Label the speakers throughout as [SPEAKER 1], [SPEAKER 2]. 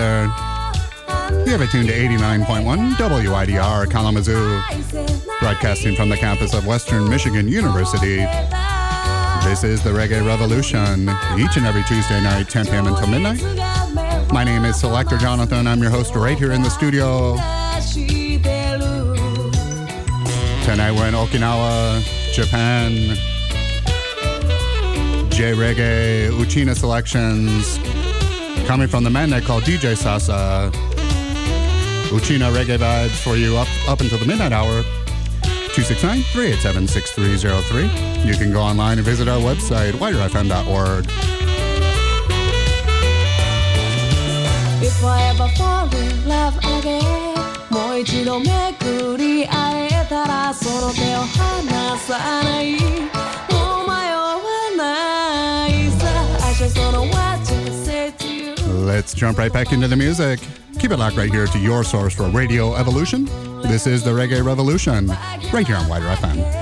[SPEAKER 1] there. You have it tuned to 89.1 WIDR Kalamazoo, broadcasting from the campus of Western Michigan University. This is the Reggae Revolution, each and every Tuesday night, 10 p.m. until midnight. My name is Selector Jonathon. I'm your host right here in the studio. Tonight we're in Okinawa, Japan. J Reggae, Uchina selections coming from the man they call DJ Sasa. Uchina reggae vibes for you up, up until the midnight hour. 269-387-6303. You can go online and visit our website, widerfm.org.
[SPEAKER 2] If I ever fall in love again もう一度めくり会えたらその手を離さないもう迷わない
[SPEAKER 1] Let's jump right back into the music. Keep it locked right here to your source for Radio Evolution. This is the Reggae Revolution, right here on WIDR FM.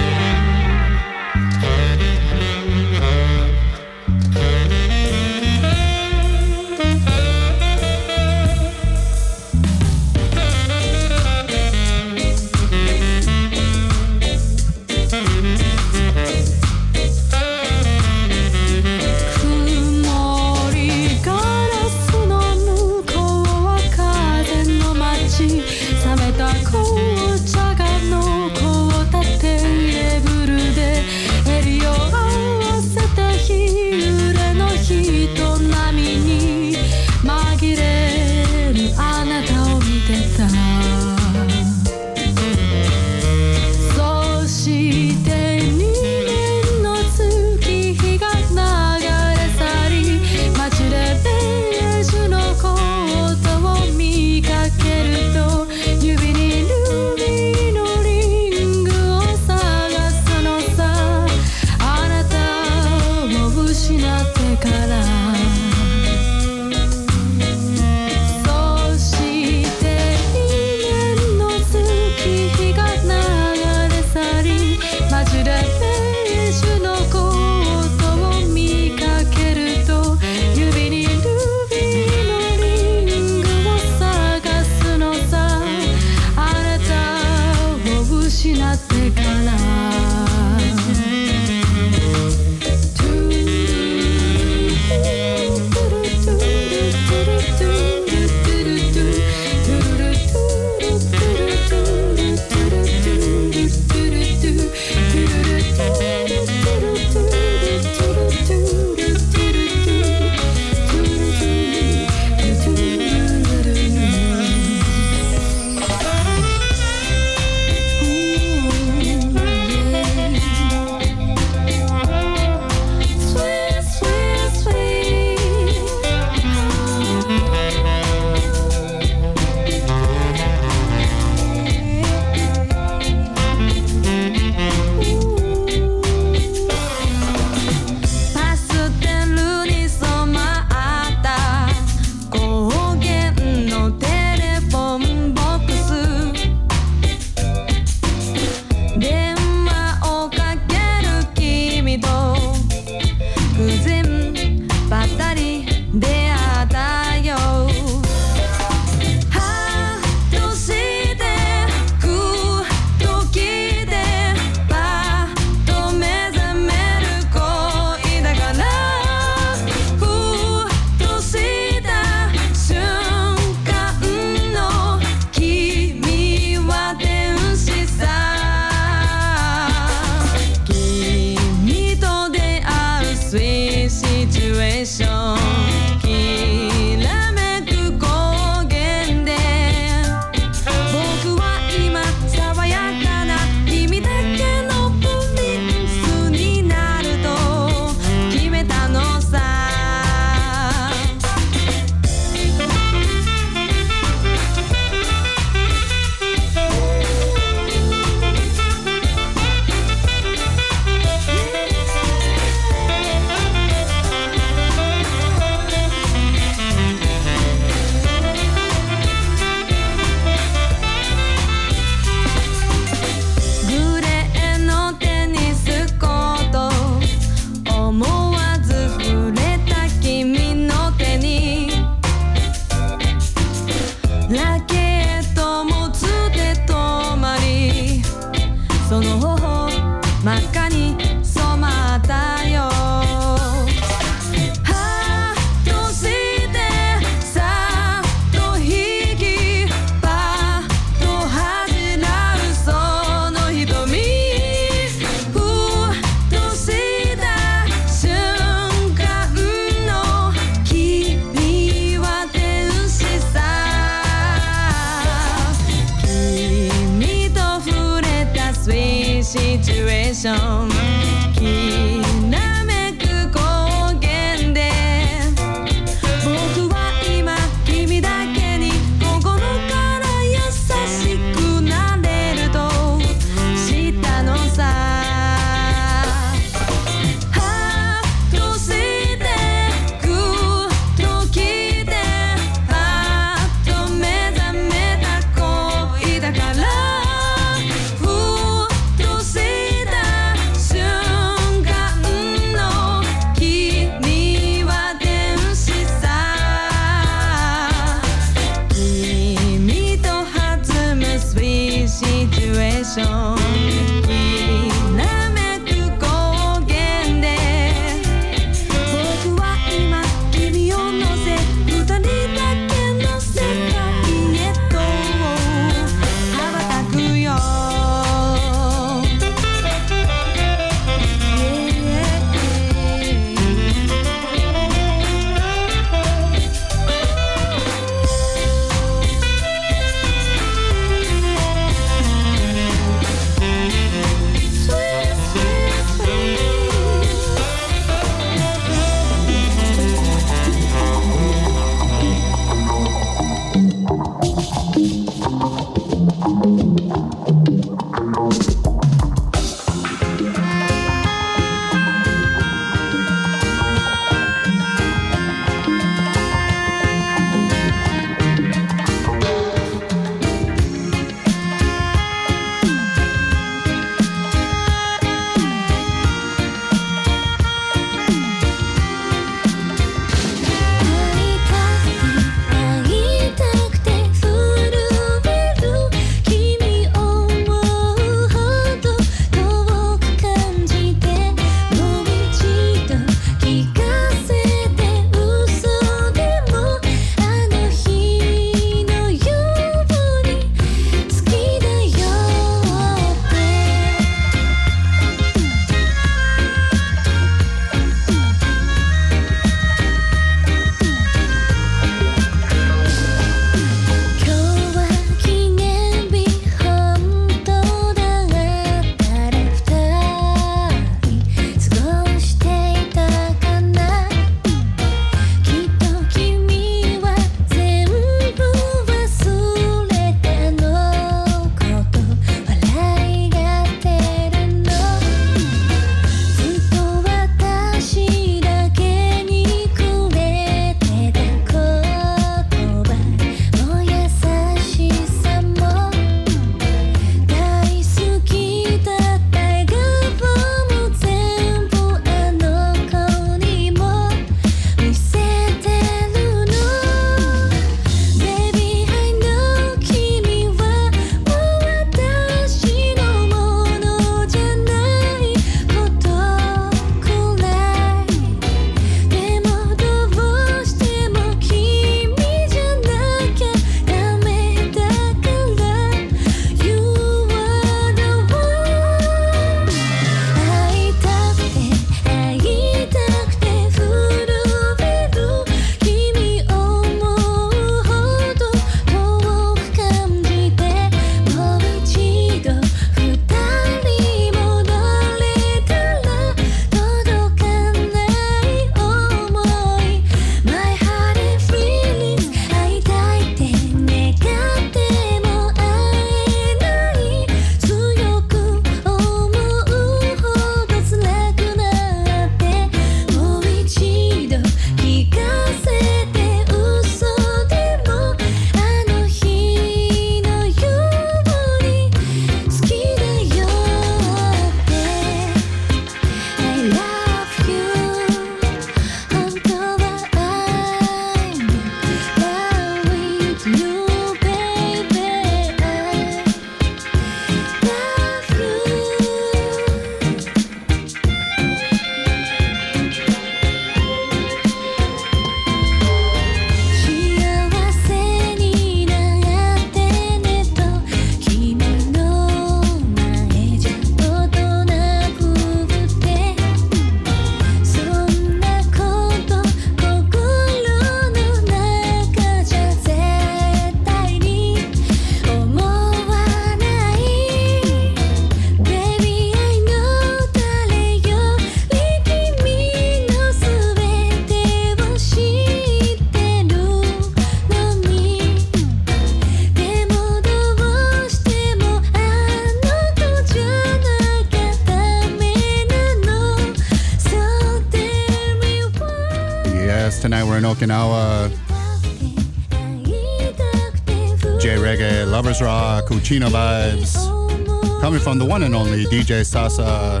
[SPEAKER 1] DJ Sasa.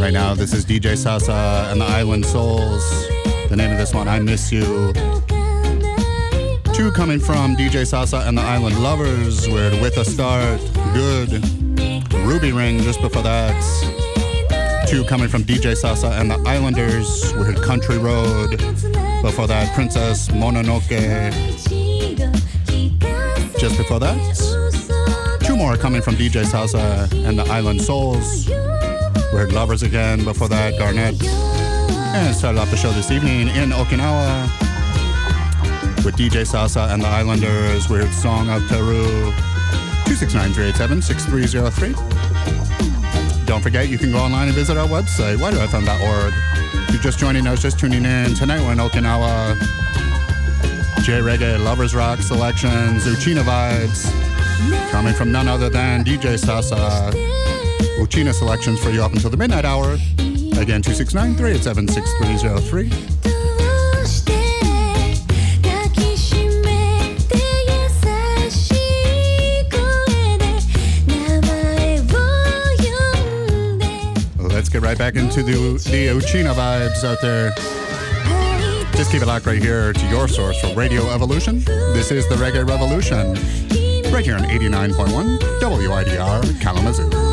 [SPEAKER 1] Right now, this is DJ Sasa and the Island Souls. The name of this one, I Miss You. Two coming from DJ Sasa and the Island Lovers. We're with a start. Good. Ruby Ring just before that. Two coming from DJ Sasa and the Islanders. We heard Country Road. Before that, Princess Mononoke. Just before that, more coming from DJ Sasa and the Island Souls. We heard Lovers again. Before that, Garnet. And started off the show this evening in Okinawa with DJ Sasa and the Islanders. We heard Song of Teru. 269-387-6303. Don't forget, you can go online and visit our website, widrfm.org. If you're just joining us, just tuning in, tonight we're in Okinawa. J Reggae, Lovers Rock selections, Uchina vibes, Coming from none other than DJ Sasa. Uchina selections for you up until the midnight hour. Again, 269 387 let's get right back into the, the Uchina vibes out there. Just keep it locked right here to your source for Radio Evolution. This is the Reggae Revolution right here on 89.1 WIDR Kalamazoo.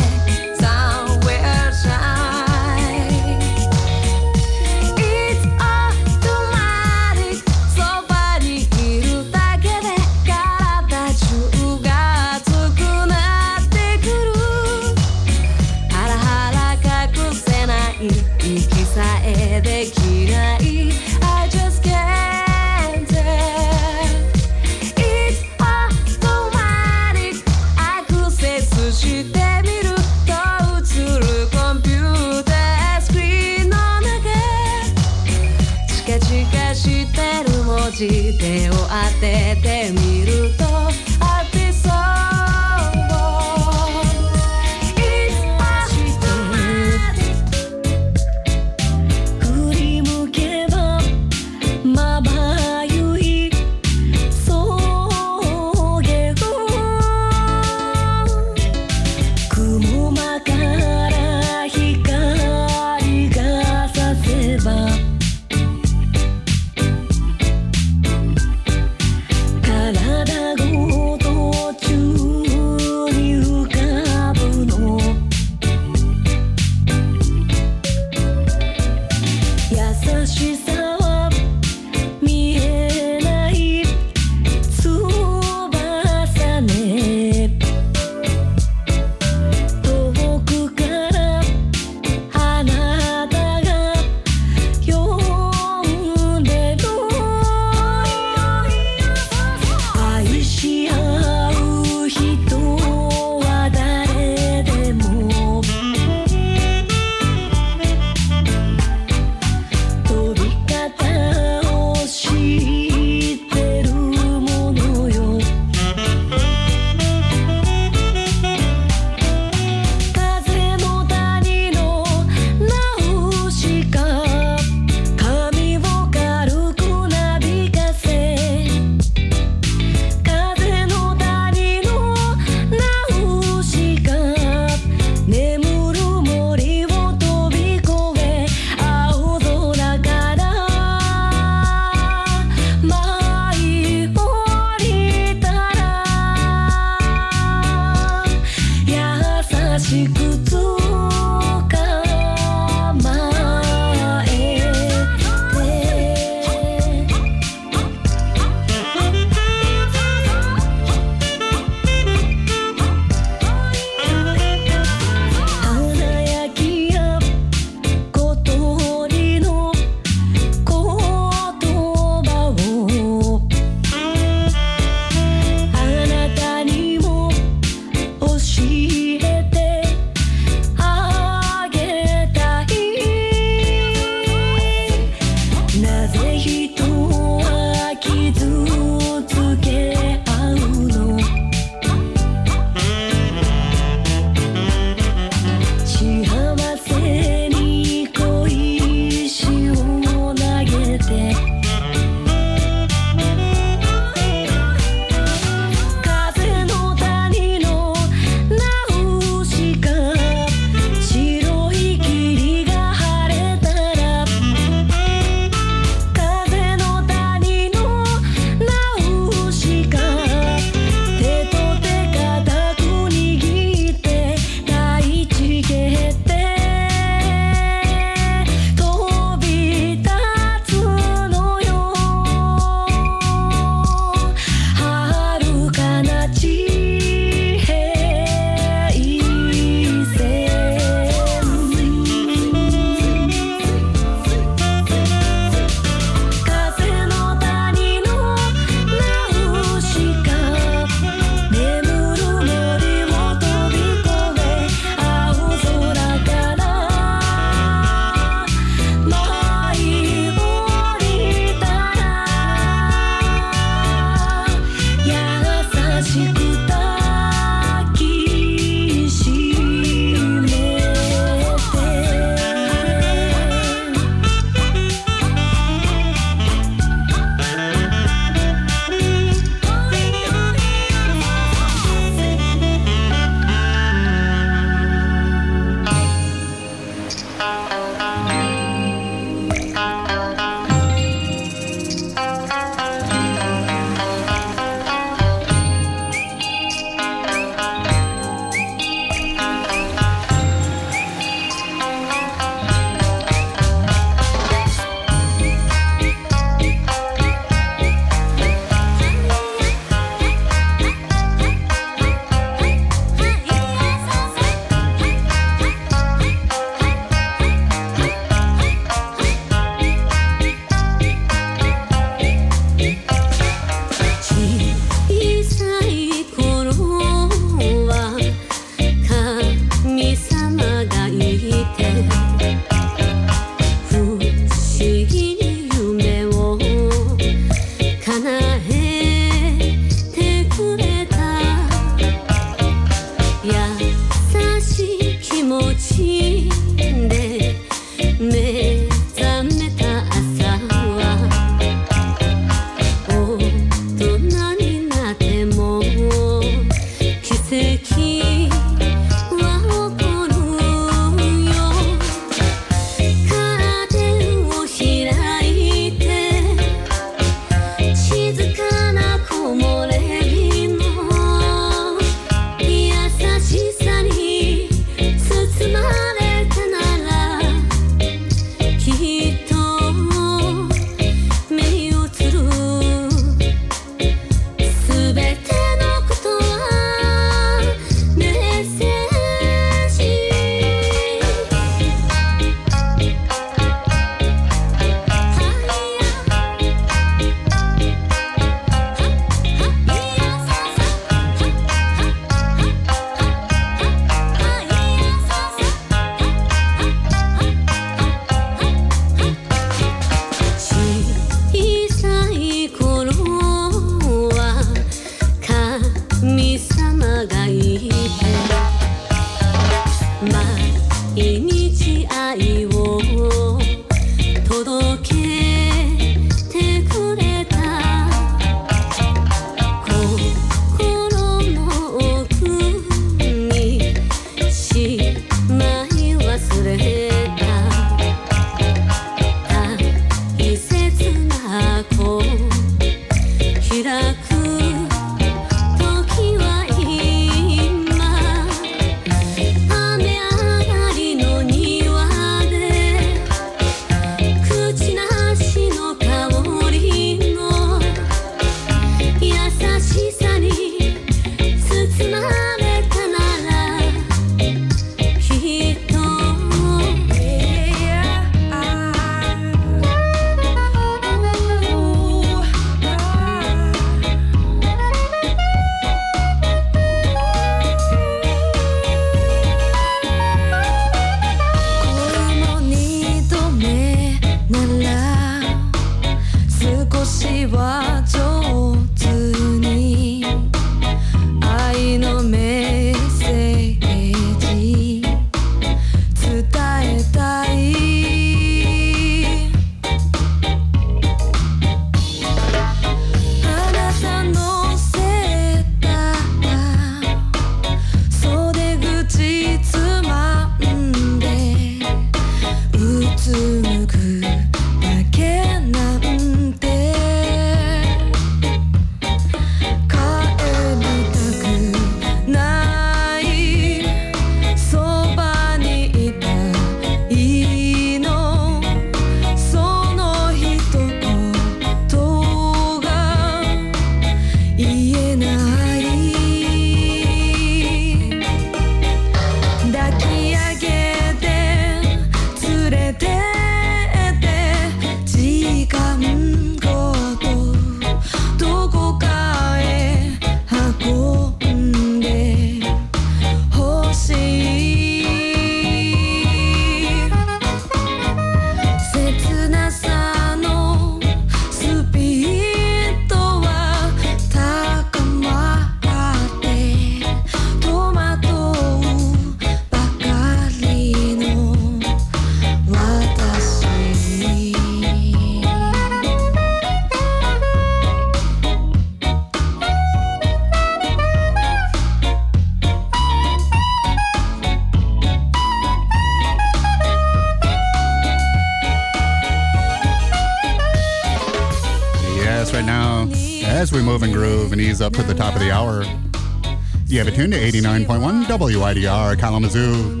[SPEAKER 1] WIDR Kalamazoo.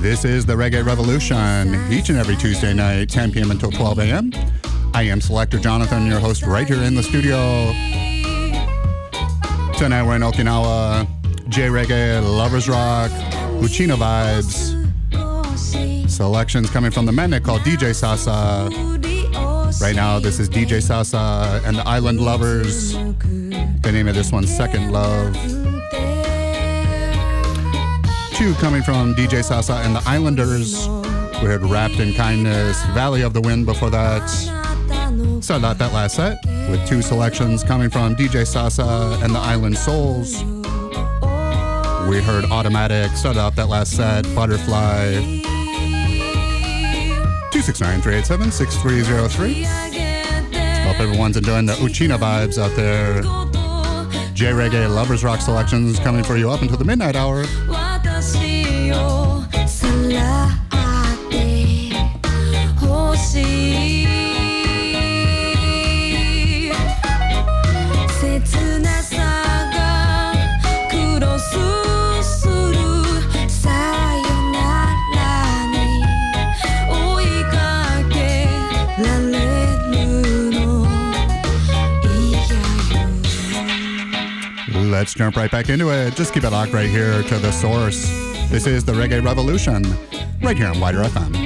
[SPEAKER 1] This is the Reggae Revolution, each and every Tuesday night, 10 p.m. until 12 a.m. I am Selector Jonathon, your host, right here in the studio. Tonight we're in Okinawa, J Reggae, Lovers Rock, Uchina Vibes. Selections coming from the men called DJ Sasa. Right now, this is DJ Sasa and the Island Lovers. The name of this one, Second Love. Two coming from DJ Sasa and the Islanders. We heard Wrapped in Kindness, Valley of the Wind before that. Started out that last set with two selections coming from DJ Sasa and the Island Souls.
[SPEAKER 3] We heard Automatic, started off that last set, Butterfly. 269 387 6303. Hope everyone's enjoying the Uchina vibes out there. J Reggae Lovers Rock selections coming for you up until the midnight hour. Let's jump right back into it. Just keep it locked right here to the source. This is the Reggae Revolution, right here on WIDR FM.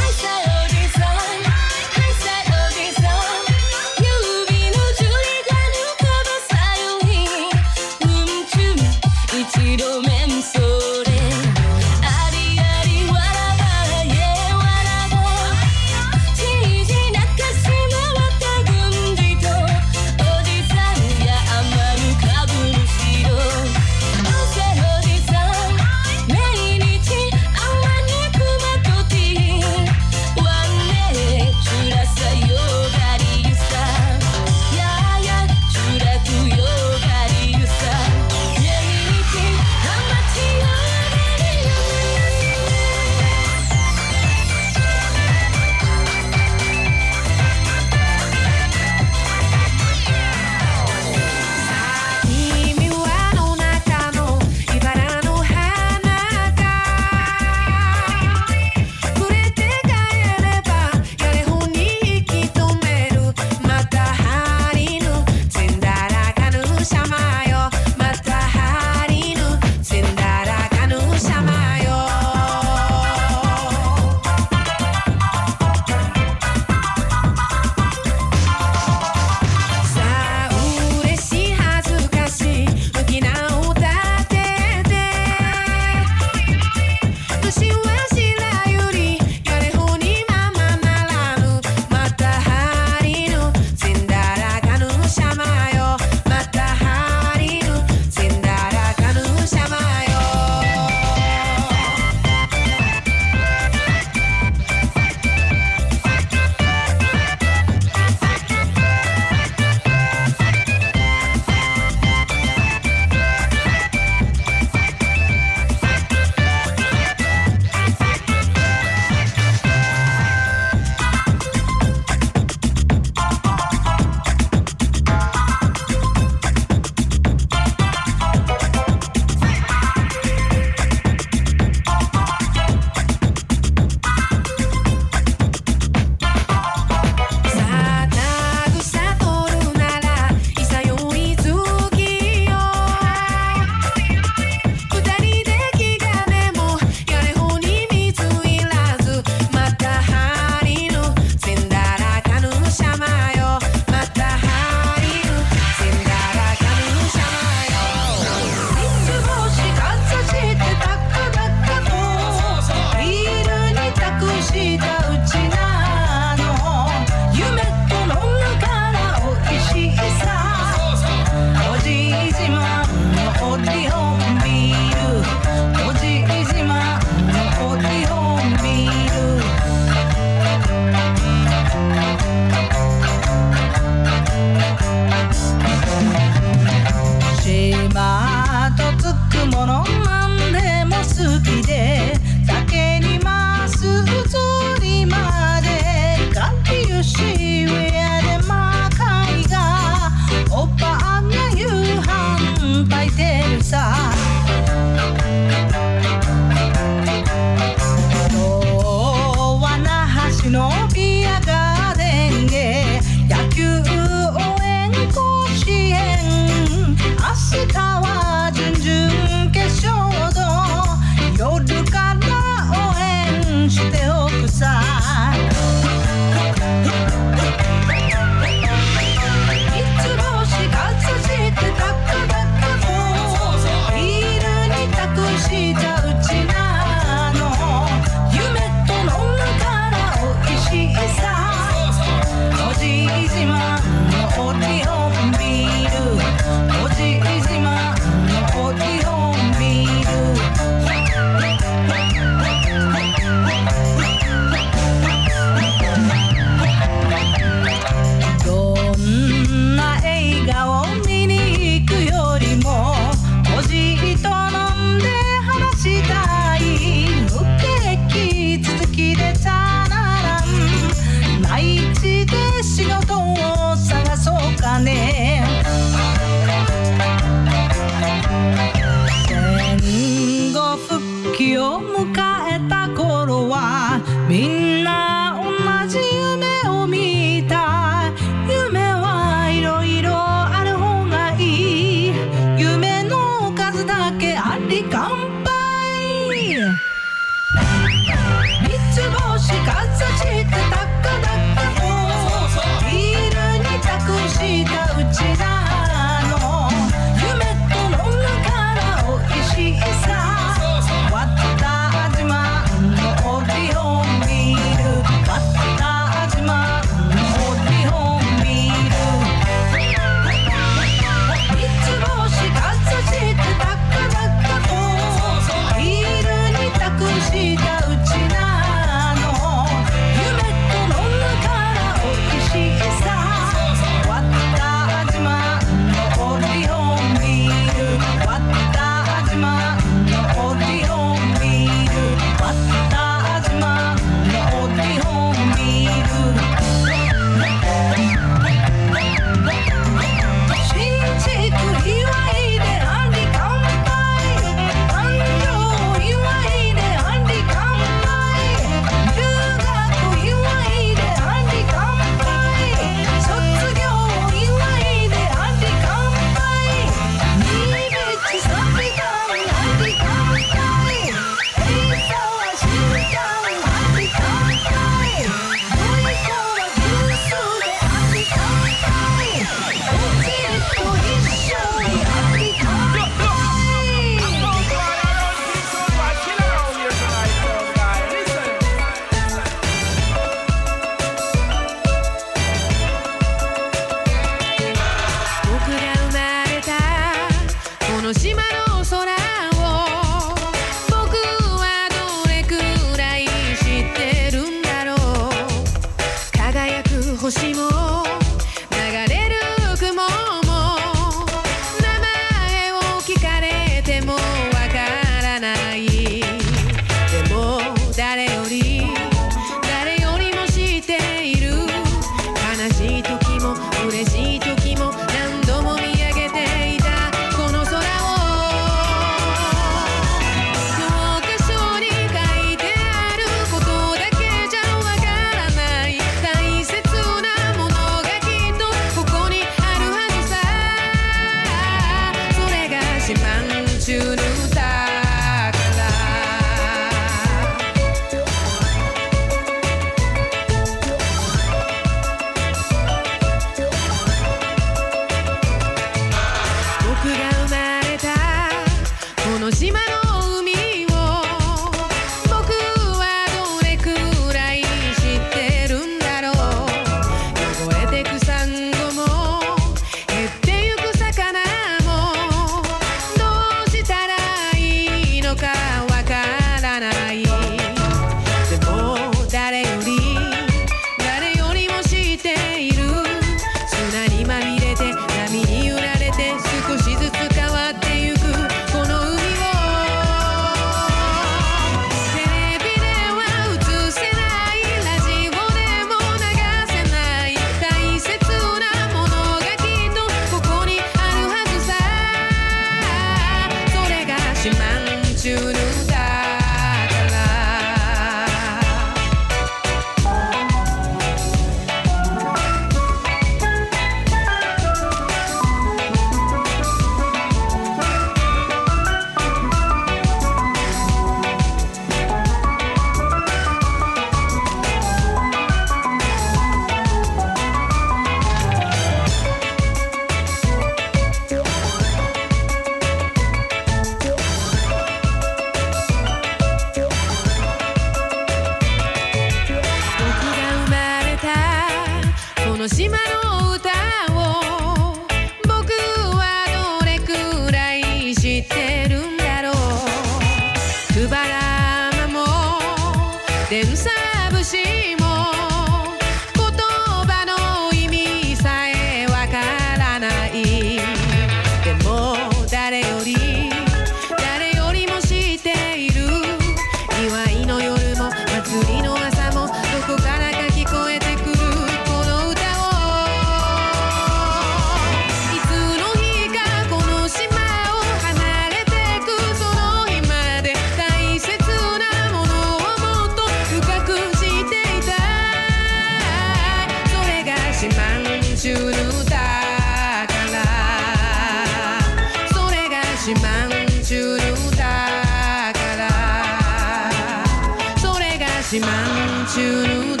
[SPEAKER 2] 하지만 주는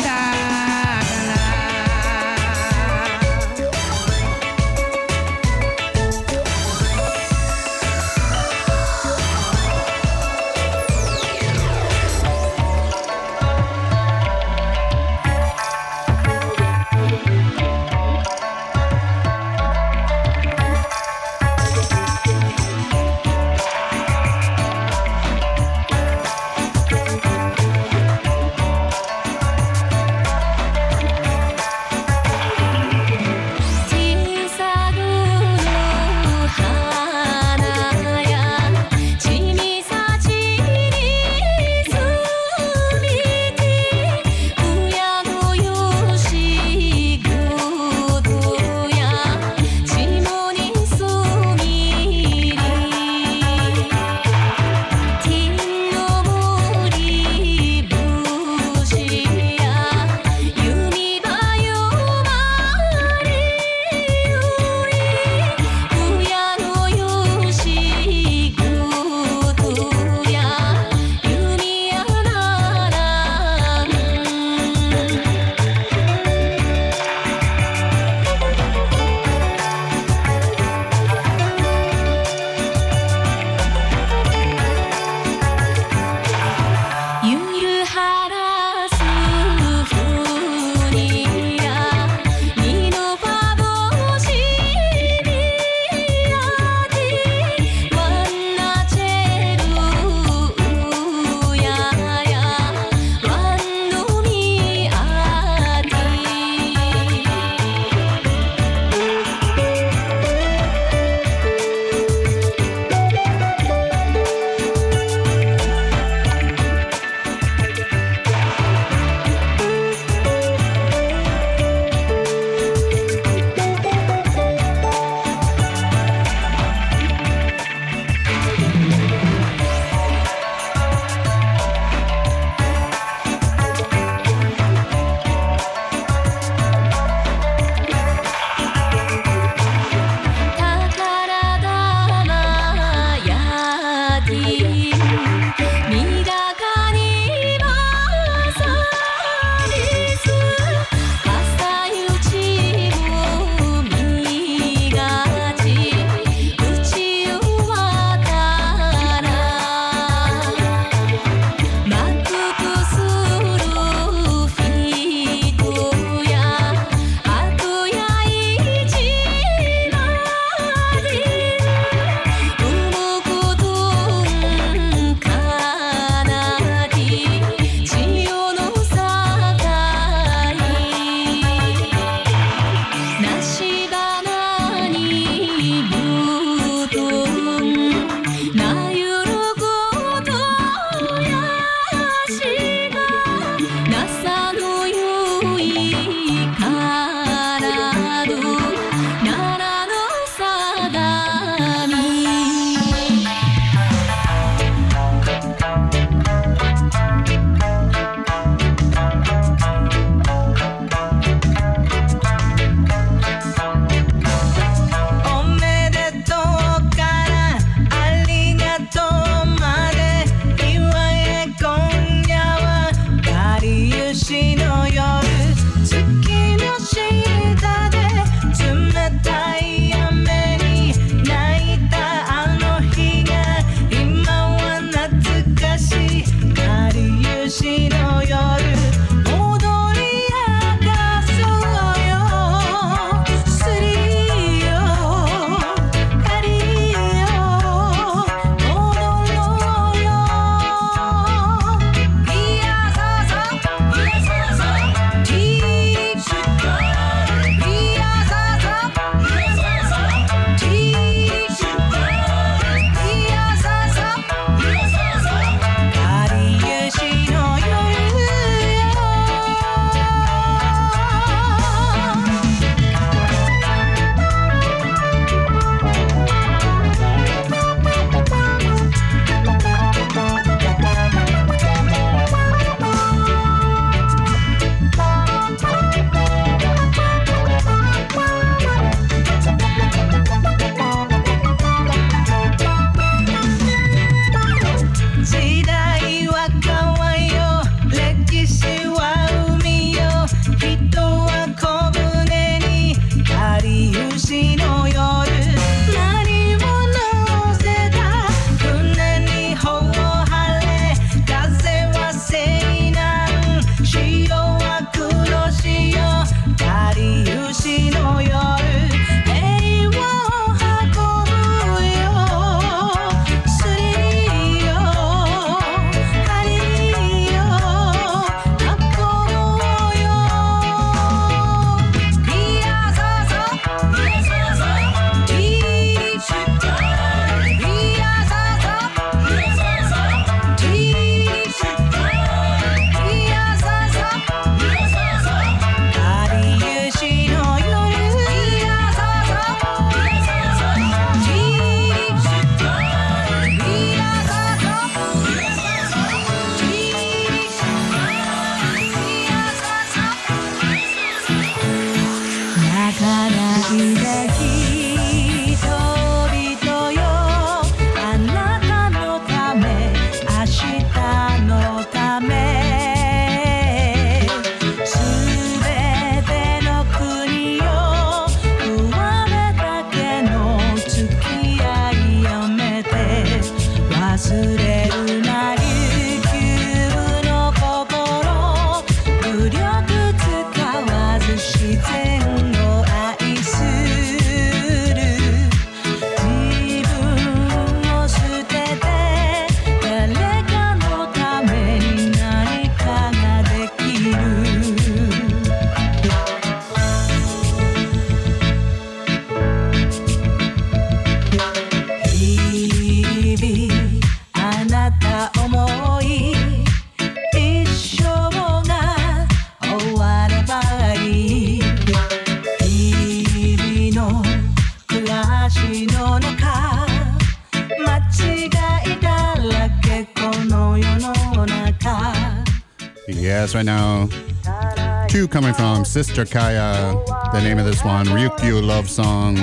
[SPEAKER 2] Sister Kaya. The name of this one, Ryukyu Love Song.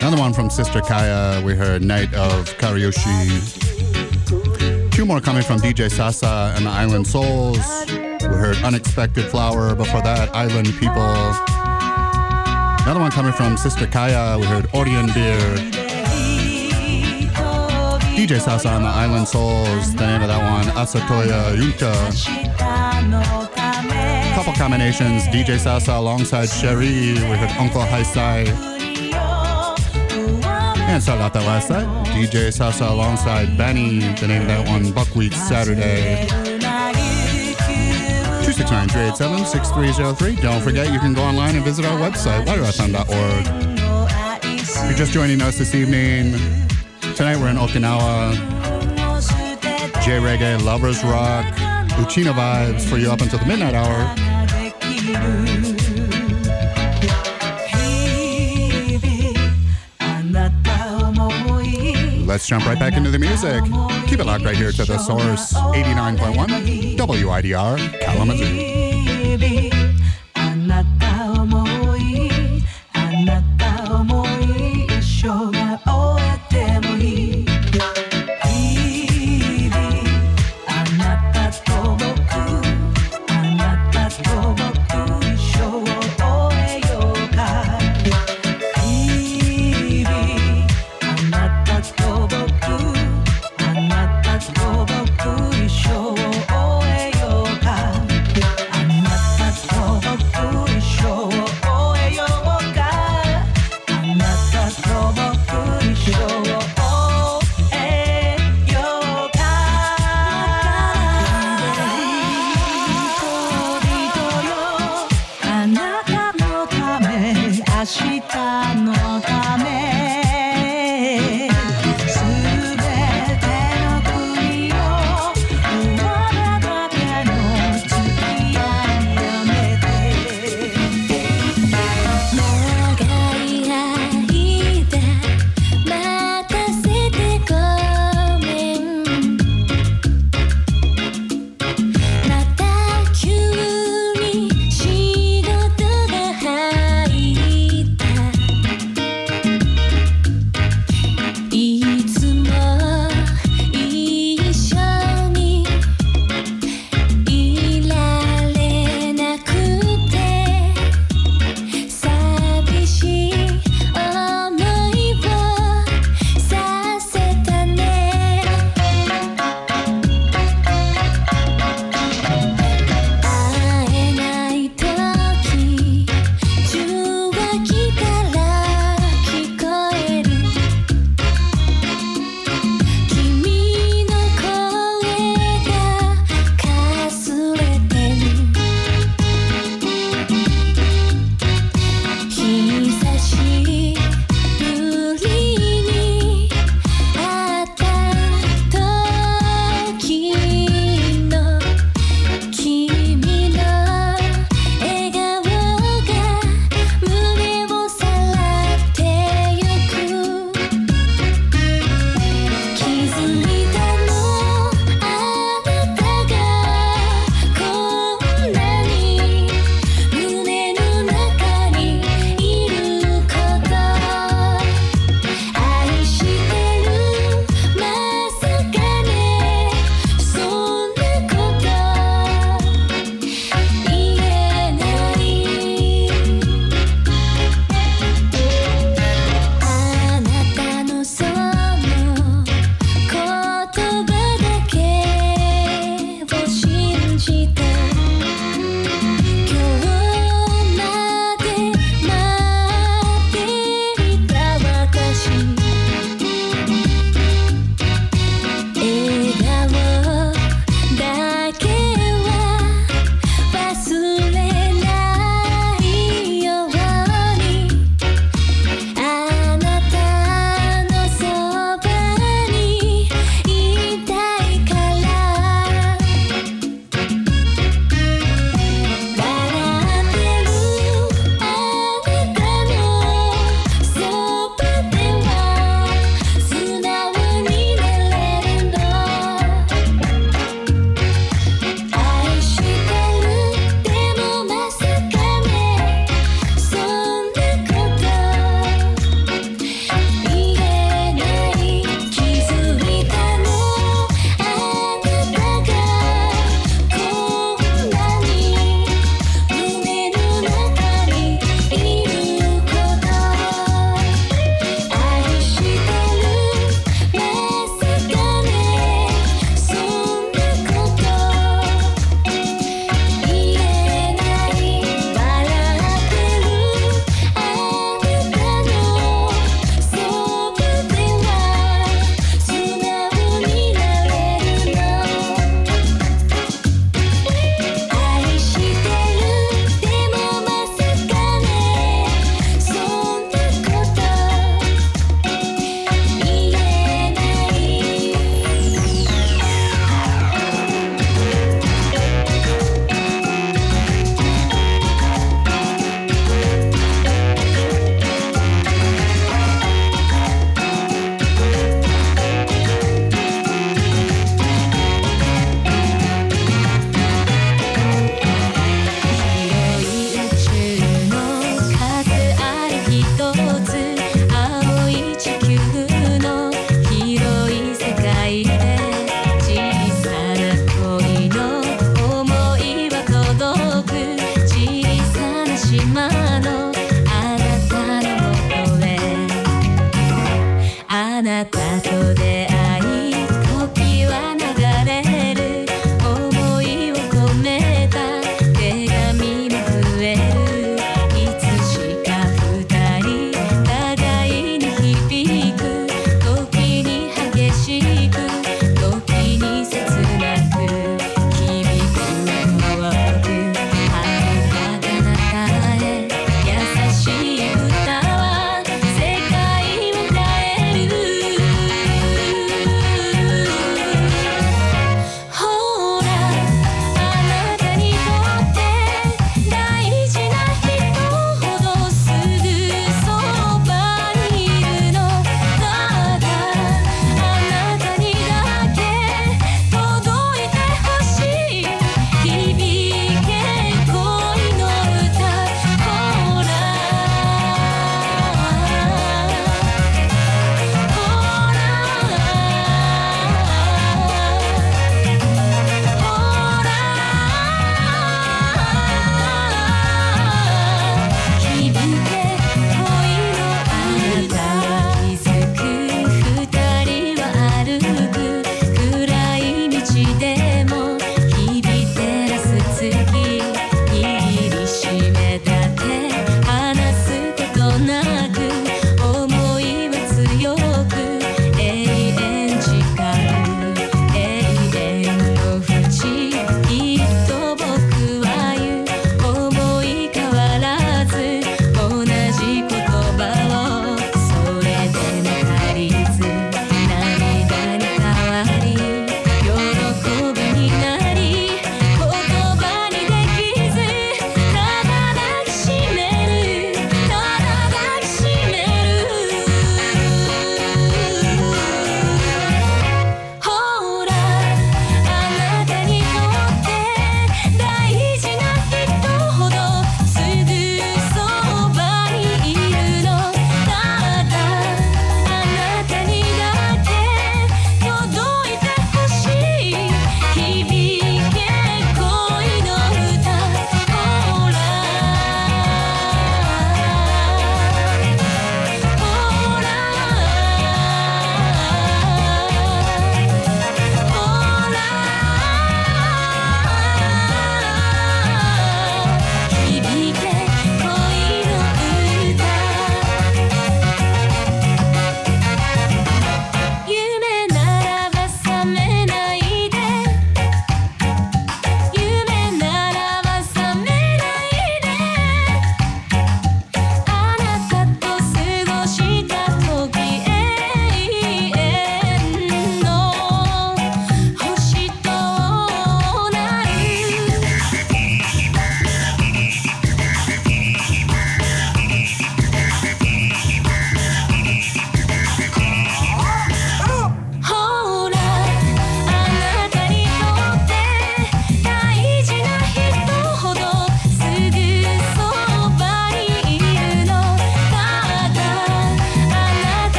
[SPEAKER 2] Another one from Sister Kaya. We heard Night of Kariyushi. Two more coming from DJ Sasa and the Island Souls. We heard Unexpected Flower. Before that, Island People. Another one coming from Sister Kaya. We heard Orion Beer. DJ Sasa and the Island Souls. The name of that one, Asatoya Yunta. Couple combinations. DJ Sasa alongside Sharee. We heard Uncle Haisai. And started out that last set. DJ Sasa alongside Benny. The name of that one, Buckwheat Saturday. 269-387-6303. Don't forget, you can go online and visit our website, widrfm.org. If you're just joining us this evening, tonight we're in Okinawa. J Reggae, Lovers Rock, Uchina vibes for you up until the midnight hour. Let's jump right back into the music. Keep it locked right here to the source 89.1 WIDR Kalamazoo.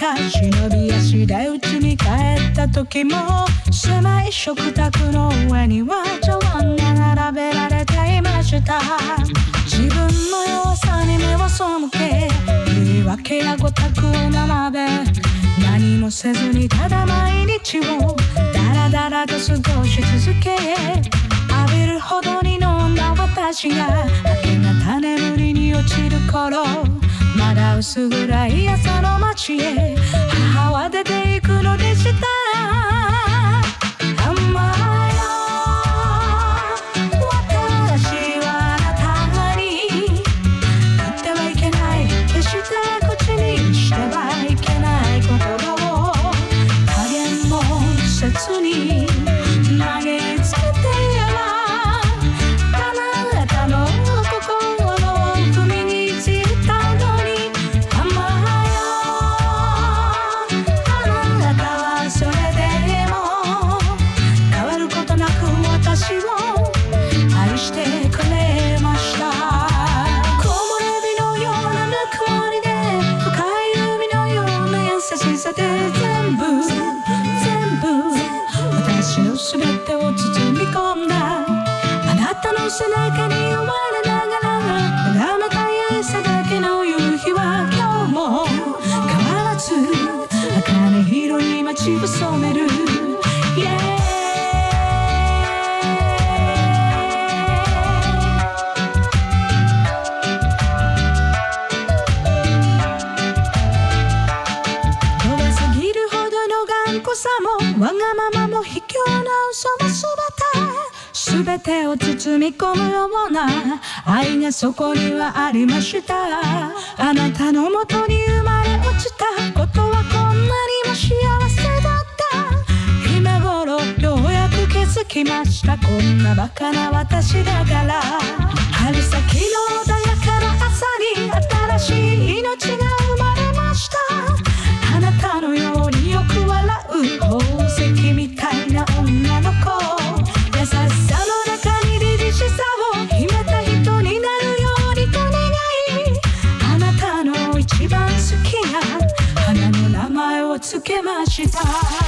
[SPEAKER 4] か
[SPEAKER 2] 忍び足で
[SPEAKER 5] う
[SPEAKER 2] ちに帰った時も狭い食卓の上には茶碗が並べられていました。自分の弱さに目を背け言い訳やごたくを並べ何もせずにただ毎日をダラダラと過ごし続け。浴びるほどに飲んだ私が明け方眠りに落ちる頃。まだ薄暗い朝の街へ。母は出て行くのでした。包み込むような愛がそこにはありました。あなたのもとに生まれ落ちた。ことはこんなにも幸せだった。今頃ようやく気づきました。こんなバカな私だから。春先の
[SPEAKER 6] ha
[SPEAKER 2] ha.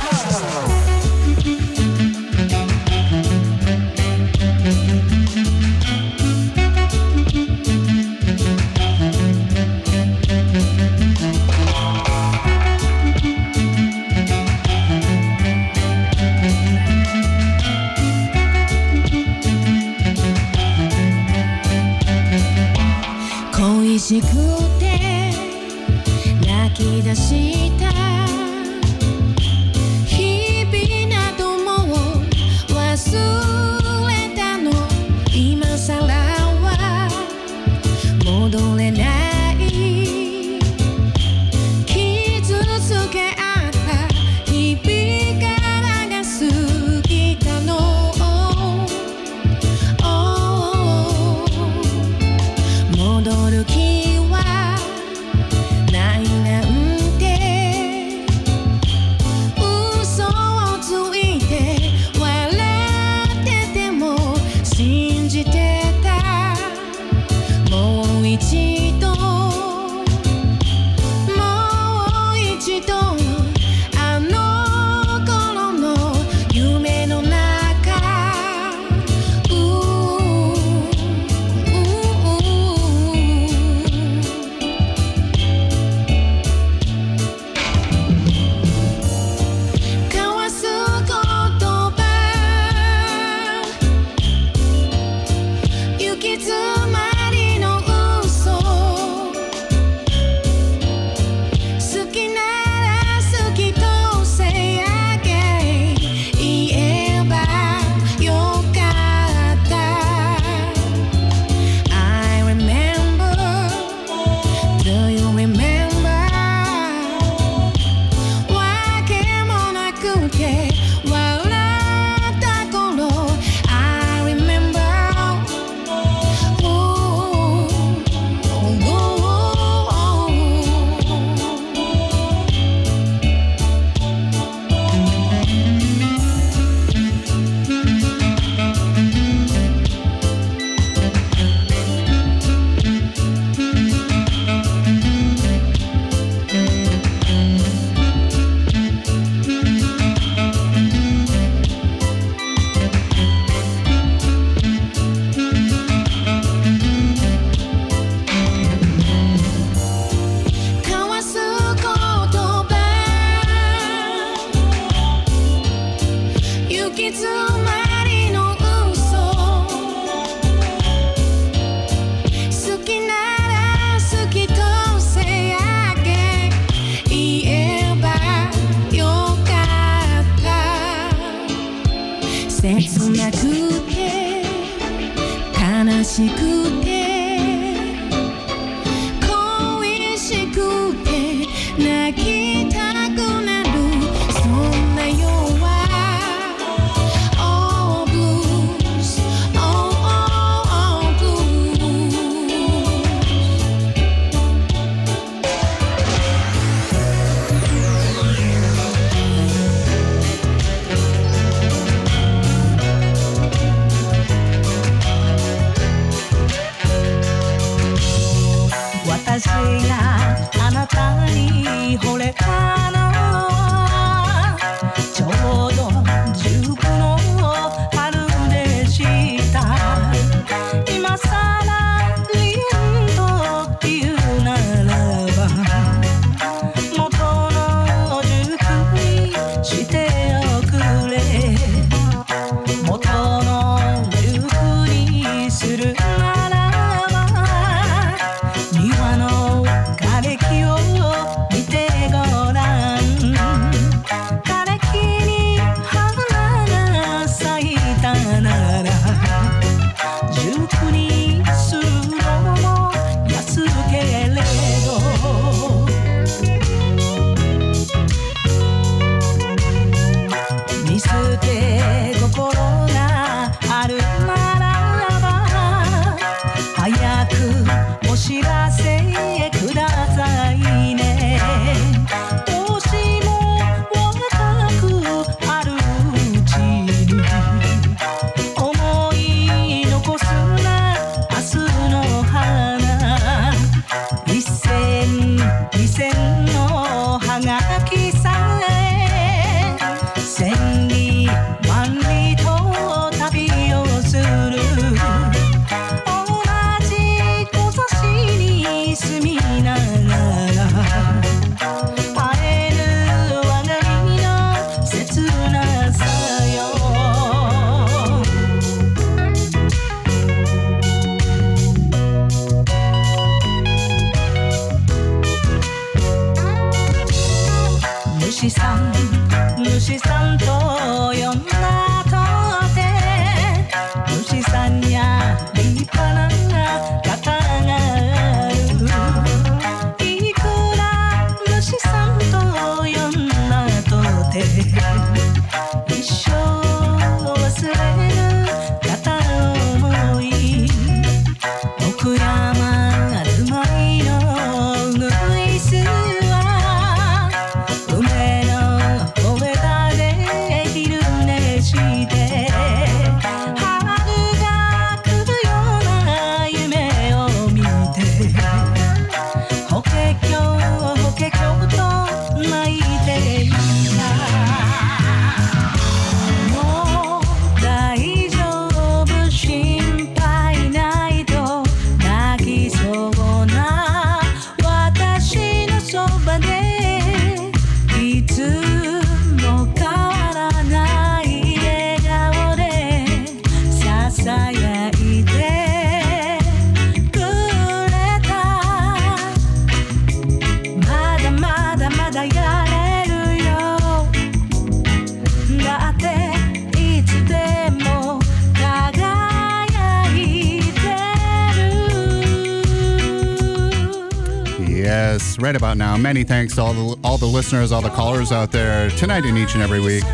[SPEAKER 2] right about now. Many thanks to all the, all the listeners, all the callers out there tonight and each and every week.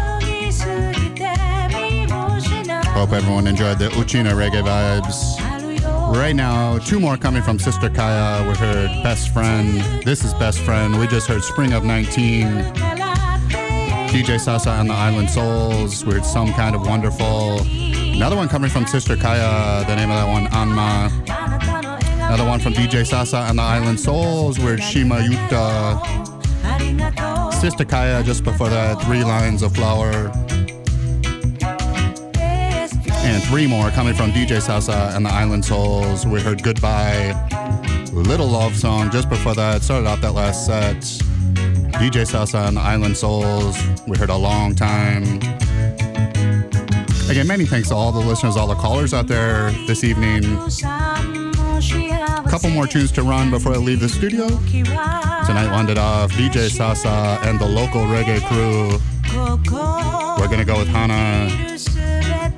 [SPEAKER 2] Hope everyone enjoyed the Uchina reggae vibes. Right now, two more coming from Sister Kaya. with her Best Friend. This is Best Friend. We just heard Spring of 19. DJ Sasa and the Island Souls. We heard Some Kind of Wonderful. Another one coming from Sister Kaya. The name of that one, Anma. Another one from DJ Sasa and the Island Souls with Shima Yuta. Sister Kaya just before that, three lines of flower. And three more coming from DJ Sasa and the Island Souls. We heard Goodbye, Little Love Song just before that. Started off that last set. DJ Sasa and the Island Souls. We heard A Long Time. Again, many thanks to all the listeners, all the callers out there this evening. Couple more tunes to run before I leave the studio. Tonight landed off DJ Sasa and the local reggae crew. We're gonna go with Hana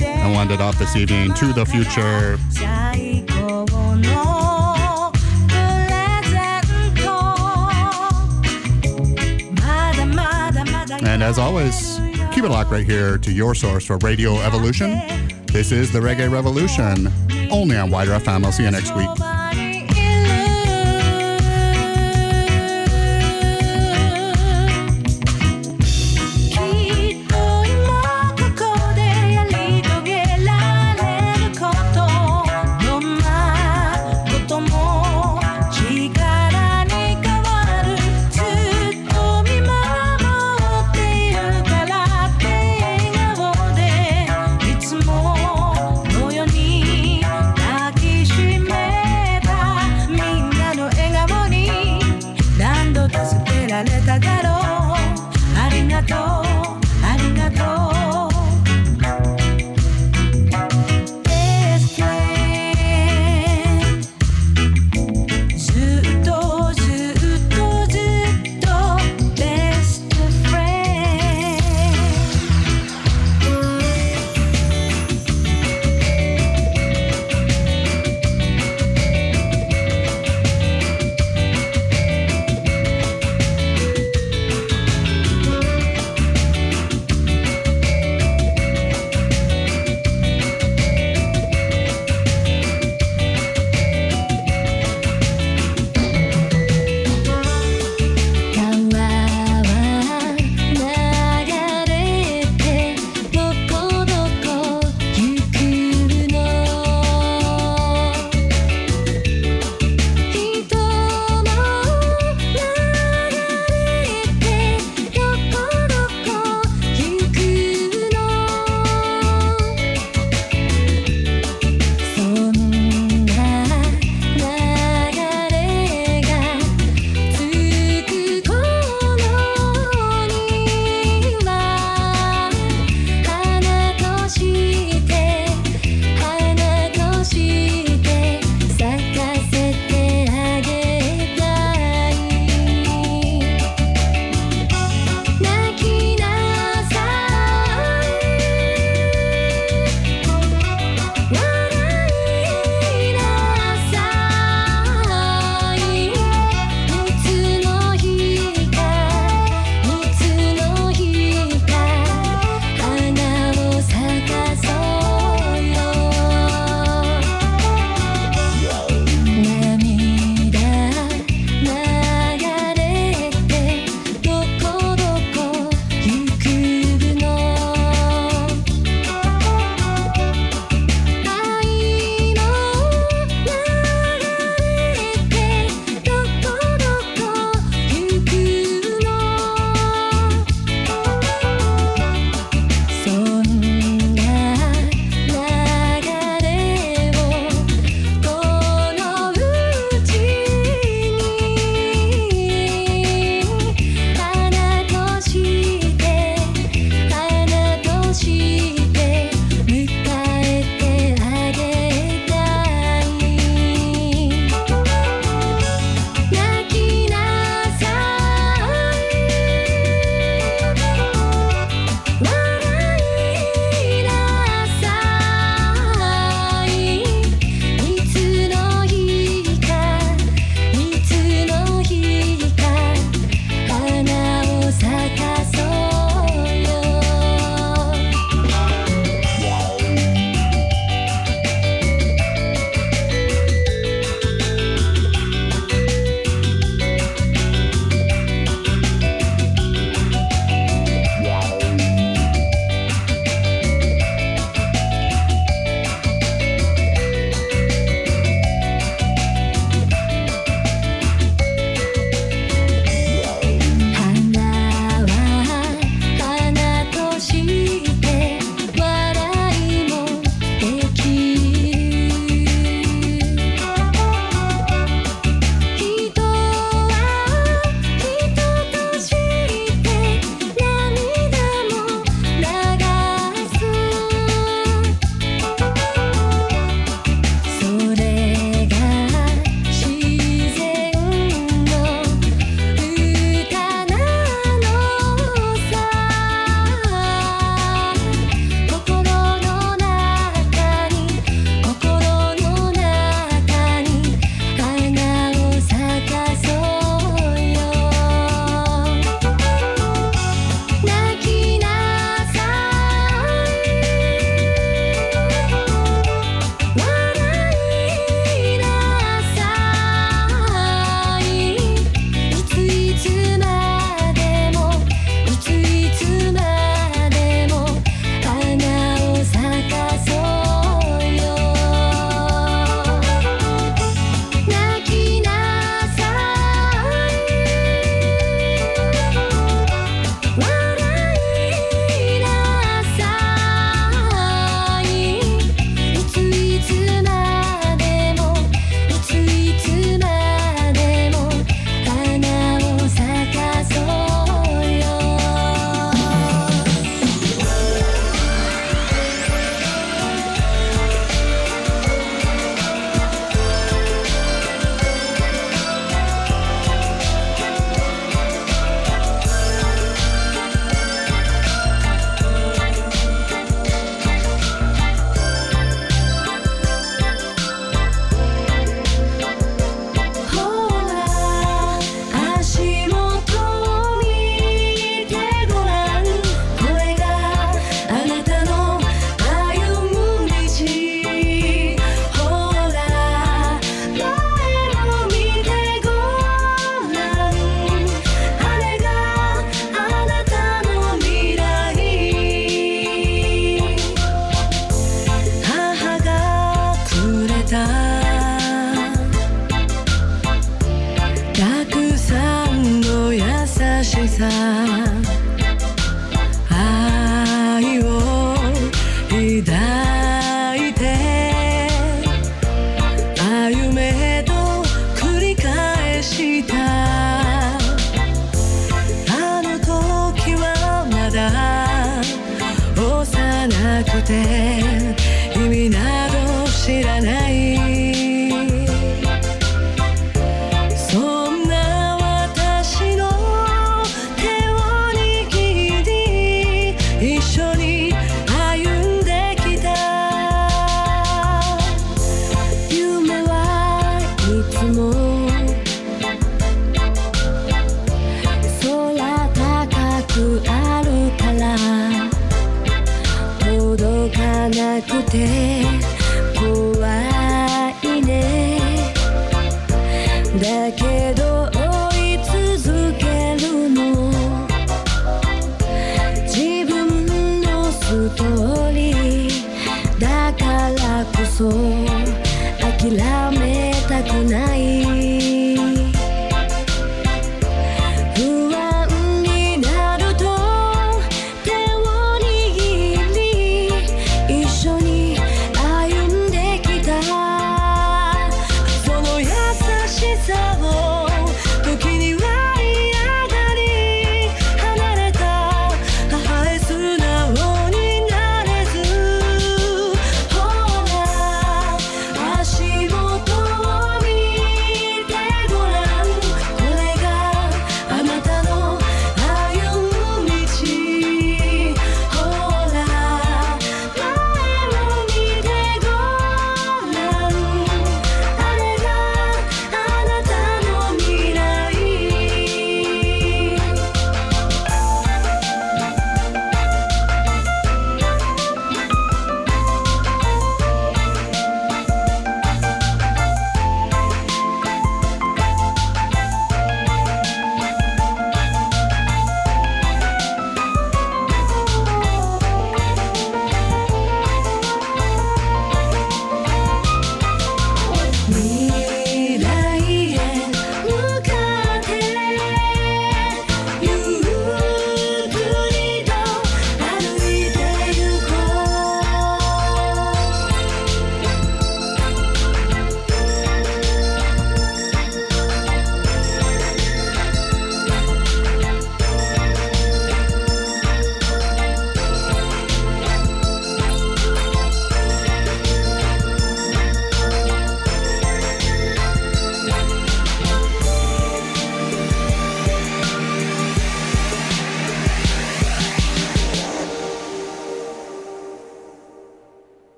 [SPEAKER 2] and landed off this evening to the future. And as always, keep it locked right here to your source for Radio Evolution. This is the Reggae Revolution, only on WIDR FM. I'll see you next week.